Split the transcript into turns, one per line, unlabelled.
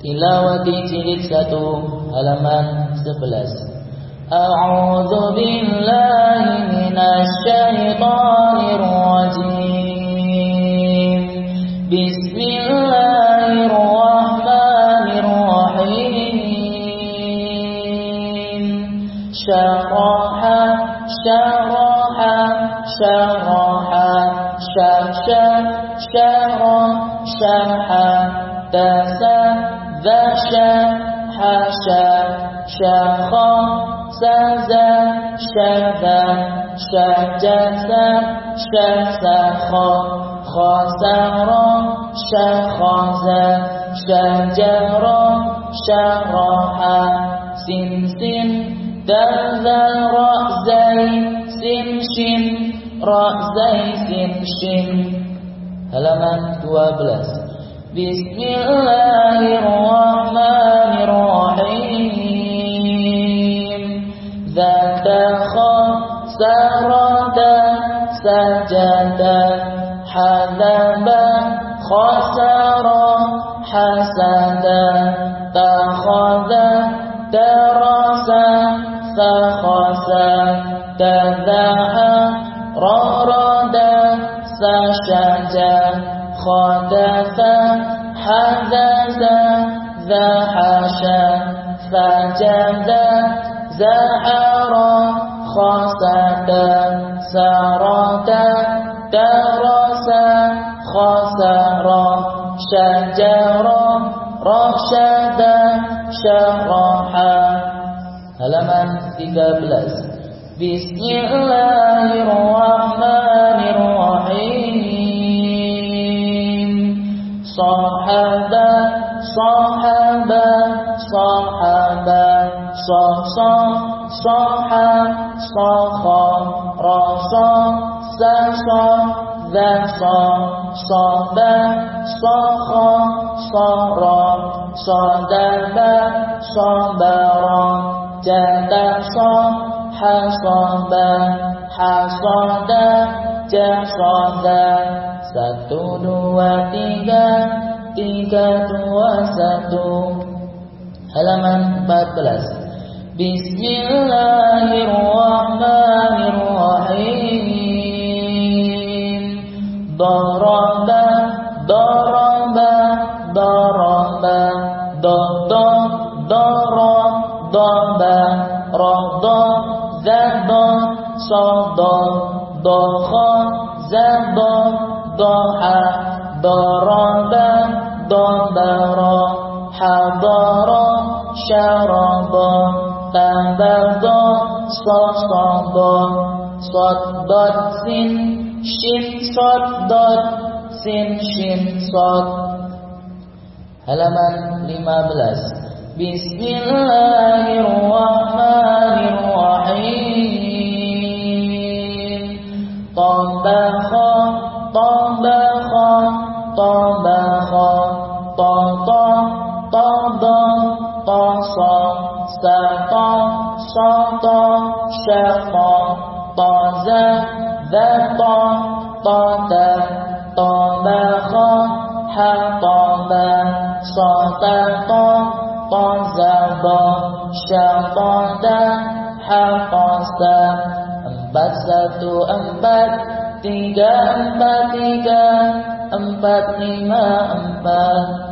Tilawati jilid 1 halaman 11 A'udzu billahi minasy syaithanir rajim Bismillahirrahmanirrahim Syaraha syaraha syaraha syasha syara syaha dasa Zasha Hasha Syakha Saza Syada Syajasa Syasakha Khasara Syakhaza Syajara Syaraha Sinsin Dalzal Ra'zai Simshin Ra'zai Simshin Halaman 12 Bismillahirrahmanirrahim. سجد حذب خسر حسد تخذ درس فخس تذح ررد سشجد خدف حذز ذا حشا فجد زحر خسرات تَرَسَ خسرا شجرا رشد شرحا. هلمان 13 بسم الله الرحمن الرحيم صحبا صحبا صحبا so so so ha so kho ro so sa so za so so da so kho so ro so da ba so ba ro ja da so ha ba ha da ja da satu dua tiga tiga dua satu halaman 14 Bismillahirrahmanirrahim Daraba Daraba Daraba Dodo Doro Doba Rodo Zado Sodo Doho Zado ضحى ضرب ضبر حضر شرب تبض صصب صدت سن شن صدت sin shin صاد halaman 15 Bismillahirrahmanirrahim Tabakha طبخ طبخ sa to so to sa to to ra ra to to ta to ba kho ha to ba so ta to to ra bo sa to ta ha to sa empat satu empat tiga empat tiga empat lima empat